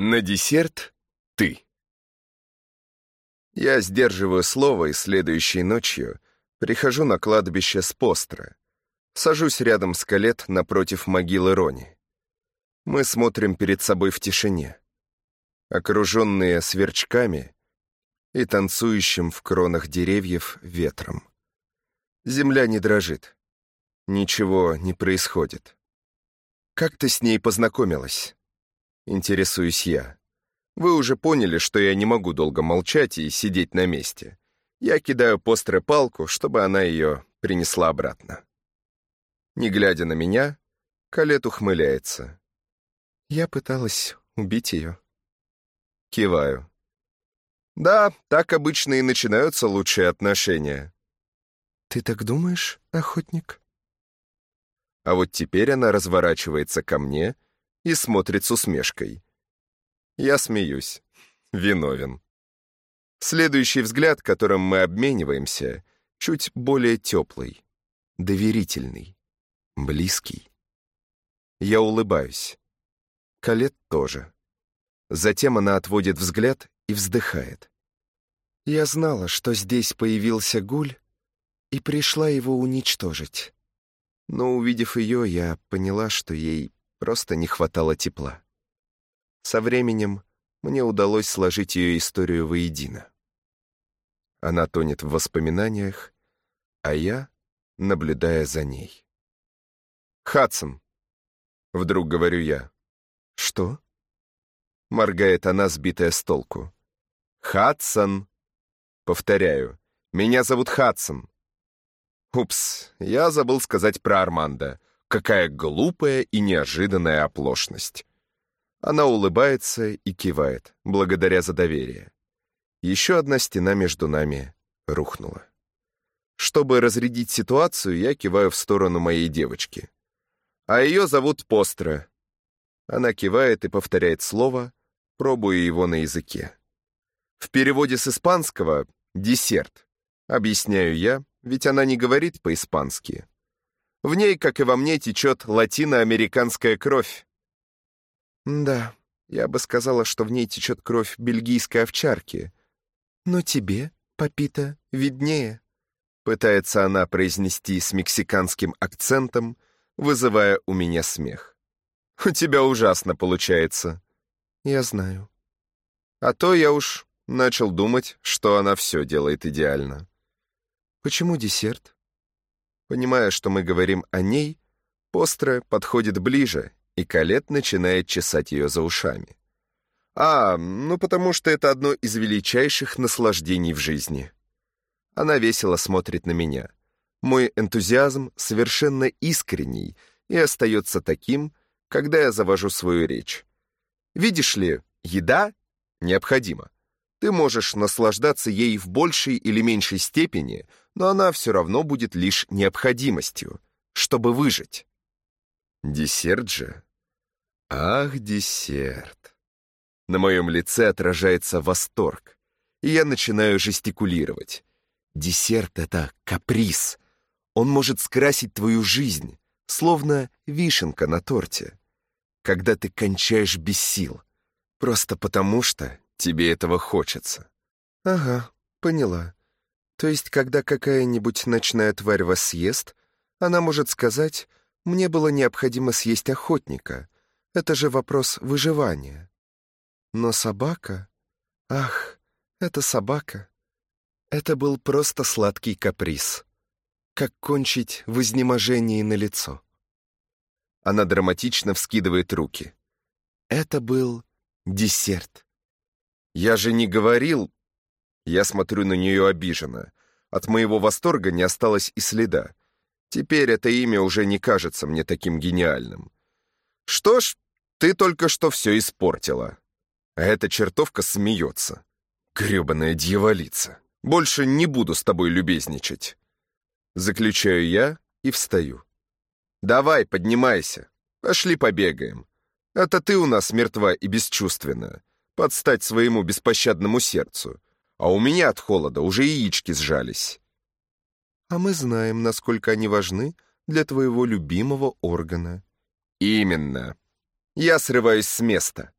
На десерт — ты. Я сдерживаю слово и следующей ночью прихожу на кладбище с постра. Сажусь рядом с Калет напротив могилы Рони. Мы смотрим перед собой в тишине, окруженные сверчками и танцующим в кронах деревьев ветром. Земля не дрожит, ничего не происходит. Как ты с ней познакомилась? Интересуюсь я. Вы уже поняли, что я не могу долго молчать и сидеть на месте. Я кидаю постеры палку, чтобы она ее принесла обратно. Не глядя на меня, Калет ухмыляется. Я пыталась убить ее. Киваю. Да, так обычно и начинаются лучшие отношения. Ты так думаешь, охотник? А вот теперь она разворачивается ко мне — и смотрит с усмешкой. Я смеюсь. Виновен. Следующий взгляд, которым мы обмениваемся, чуть более теплый, доверительный, близкий. Я улыбаюсь. Калет тоже. Затем она отводит взгляд и вздыхает. Я знала, что здесь появился гуль, и пришла его уничтожить. Но, увидев ее, я поняла, что ей Просто не хватало тепла. Со временем мне удалось сложить ее историю воедино. Она тонет в воспоминаниях, а я, наблюдая за ней. «Хадсон!» — вдруг говорю я. «Что?» — моргает она, сбитая с толку. «Хадсон!» Повторяю. «Меня зовут Хадсон». Упс, я забыл сказать про Армандо. Какая глупая и неожиданная оплошность. Она улыбается и кивает, благодаря за доверие. Еще одна стена между нами рухнула. Чтобы разрядить ситуацию, я киваю в сторону моей девочки. А ее зовут Постра. Она кивает и повторяет слово, пробуя его на языке. В переводе с испанского «десерт». Объясняю я, ведь она не говорит по-испански. В ней, как и во мне, течет латиноамериканская кровь. Да, я бы сказала, что в ней течет кровь бельгийской овчарки. Но тебе, Папита, виднее. Пытается она произнести с мексиканским акцентом, вызывая у меня смех. У тебя ужасно получается. Я знаю. А то я уж начал думать, что она все делает идеально. Почему десерт? Понимая, что мы говорим о ней, Постра подходит ближе, и Калет начинает чесать ее за ушами. «А, ну потому что это одно из величайших наслаждений в жизни». Она весело смотрит на меня. Мой энтузиазм совершенно искренний и остается таким, когда я завожу свою речь. Видишь ли, еда необходима. Ты можешь наслаждаться ей в большей или меньшей степени, но она все равно будет лишь необходимостью, чтобы выжить. Десерт же? Ах, десерт. На моем лице отражается восторг, и я начинаю жестикулировать. Десерт — это каприз. Он может скрасить твою жизнь, словно вишенка на торте, когда ты кончаешь без сил, просто потому что Тебе этого хочется. Ага, поняла. То есть, когда какая-нибудь ночная тварь вас съест, она может сказать, мне было необходимо съесть охотника. Это же вопрос выживания. Но собака... Ах, это собака. Это был просто сладкий каприз. Как кончить в изнеможении на лицо. Она драматично вскидывает руки. Это был десерт. «Я же не говорил...» Я смотрю на нее обиженно. От моего восторга не осталось и следа. Теперь это имя уже не кажется мне таким гениальным. «Что ж, ты только что все испортила». А эта чертовка смеется. Гребаная дьяволица. Больше не буду с тобой любезничать. Заключаю я и встаю. «Давай, поднимайся. Пошли побегаем. Это ты у нас мертва и бесчувственная под стать своему беспощадному сердцу, а у меня от холода уже яички сжались. А мы знаем, насколько они важны для твоего любимого органа. Именно. Я срываюсь с места.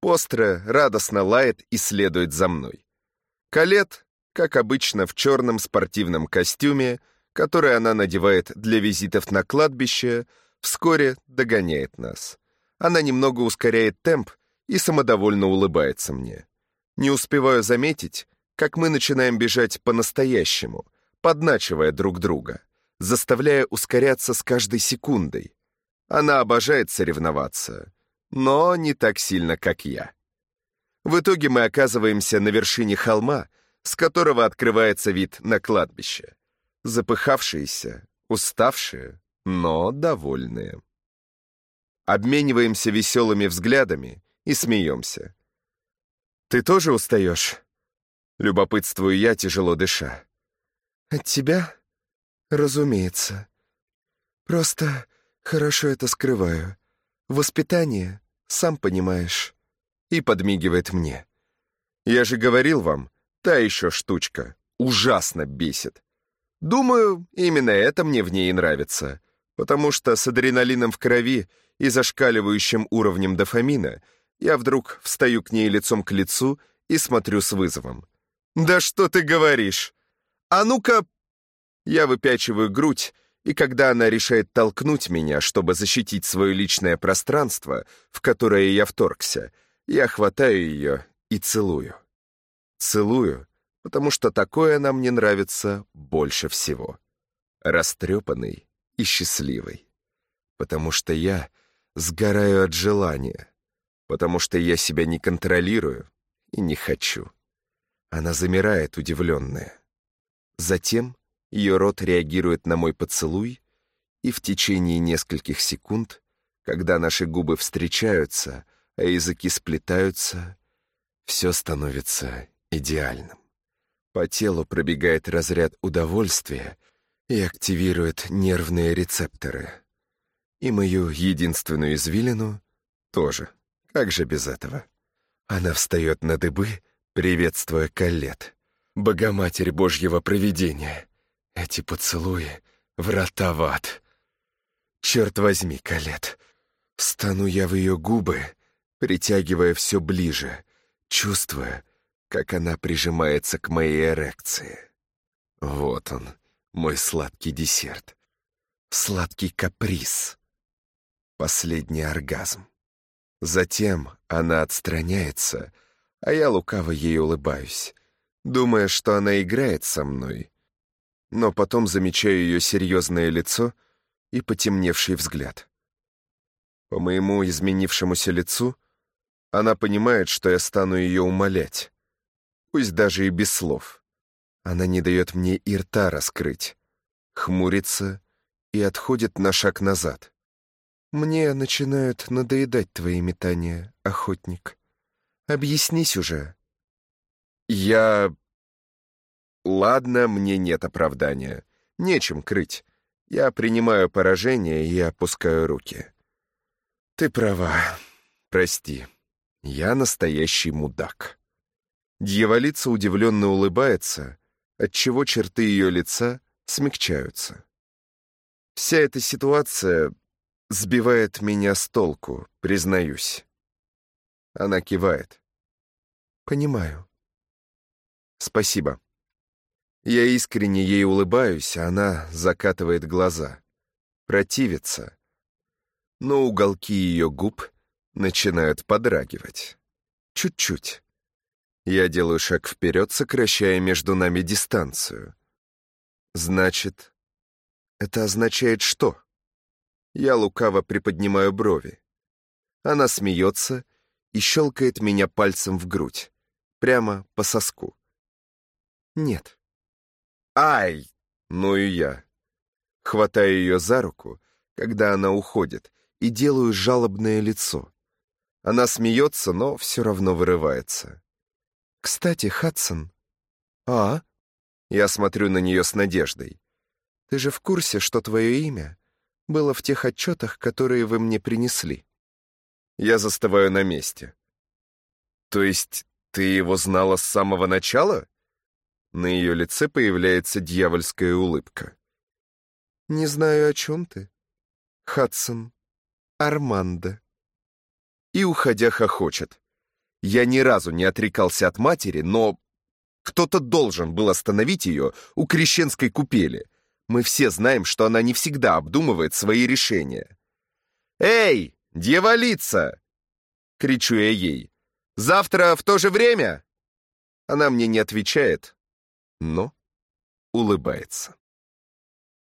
Постра радостно лает и следует за мной. Калет, как обычно, в черном спортивном костюме, который она надевает для визитов на кладбище, вскоре догоняет нас. Она немного ускоряет темп и самодовольно улыбается мне. Не успеваю заметить, как мы начинаем бежать по-настоящему, подначивая друг друга, заставляя ускоряться с каждой секундой. Она обожает соревноваться, но не так сильно, как я. В итоге мы оказываемся на вершине холма, с которого открывается вид на кладбище. Запыхавшиеся, уставшие, но довольные. Обмениваемся веселыми взглядами и смеемся. «Ты тоже устаешь?» Любопытствую я, тяжело дыша. «От тебя? Разумеется. Просто хорошо это скрываю. Воспитание, сам понимаешь». И подмигивает мне. «Я же говорил вам, та еще штучка. Ужасно бесит. Думаю, именно это мне в ней и нравится, потому что с адреналином в крови и зашкаливающим уровнем дофамина я вдруг встаю к ней лицом к лицу и смотрю с вызовом. «Да что ты говоришь? А ну-ка...» Я выпячиваю грудь, и когда она решает толкнуть меня, чтобы защитить свое личное пространство, в которое я вторгся, я хватаю ее и целую. Целую, потому что такое нам не нравится больше всего. Растрепанный и счастливый. Потому что я сгораю от желания. Потому что я себя не контролирую и не хочу. Она замирает, удивленная. Затем ее рот реагирует на мой поцелуй, и в течение нескольких секунд, когда наши губы встречаются, а языки сплетаются, все становится идеальным. По телу пробегает разряд удовольствия и активирует нервные рецепторы. И мою единственную извилину тоже. Как же без этого? Она встает на дыбы, приветствуя Калет, Богоматерь Божьего провидения. Эти поцелуи — врата в ад. Черт возьми, Калет, стану я в ее губы, притягивая все ближе, чувствуя, как она прижимается к моей эрекции. Вот он, мой сладкий десерт. Сладкий каприз. Последний оргазм. Затем она отстраняется — а я лукаво ей улыбаюсь, думая, что она играет со мной. Но потом замечаю ее серьезное лицо и потемневший взгляд. По моему изменившемуся лицу она понимает, что я стану ее умолять, пусть даже и без слов. Она не дает мне и рта раскрыть, хмурится и отходит на шаг назад. «Мне начинают надоедать твои метания, охотник», Объяснись уже». «Я...» «Ладно, мне нет оправдания. Нечем крыть. Я принимаю поражение и опускаю руки». «Ты права. Прости. Я настоящий мудак». Дьяволица удивленно улыбается, отчего черты ее лица смягчаются. Вся эта ситуация сбивает меня с толку, признаюсь. Она кивает. «Понимаю». «Спасибо». Я искренне ей улыбаюсь, а она закатывает глаза. Противится. Но уголки ее губ начинают подрагивать. Чуть-чуть. Я делаю шаг вперед, сокращая между нами дистанцию. Значит, это означает что? Я лукаво приподнимаю брови. Она смеется и щелкает меня пальцем в грудь, прямо по соску. Нет. Ай! Ну и я. Хватаю ее за руку, когда она уходит, и делаю жалобное лицо. Она смеется, но все равно вырывается. «Кстати, Хадсон...» «А?» Я смотрю на нее с надеждой. «Ты же в курсе, что твое имя было в тех отчетах, которые вы мне принесли?» Я застываю на месте. То есть ты его знала с самого начала? На ее лице появляется дьявольская улыбка. Не знаю, о чем ты. Хадсон. Армандо. И, уходя, хохочет. Я ни разу не отрекался от матери, но кто-то должен был остановить ее у крещенской купели. Мы все знаем, что она не всегда обдумывает свои решения. «Эй, дьяволица!» — кричу я ей. «Завтра в то же время?» Она мне не отвечает, но улыбается.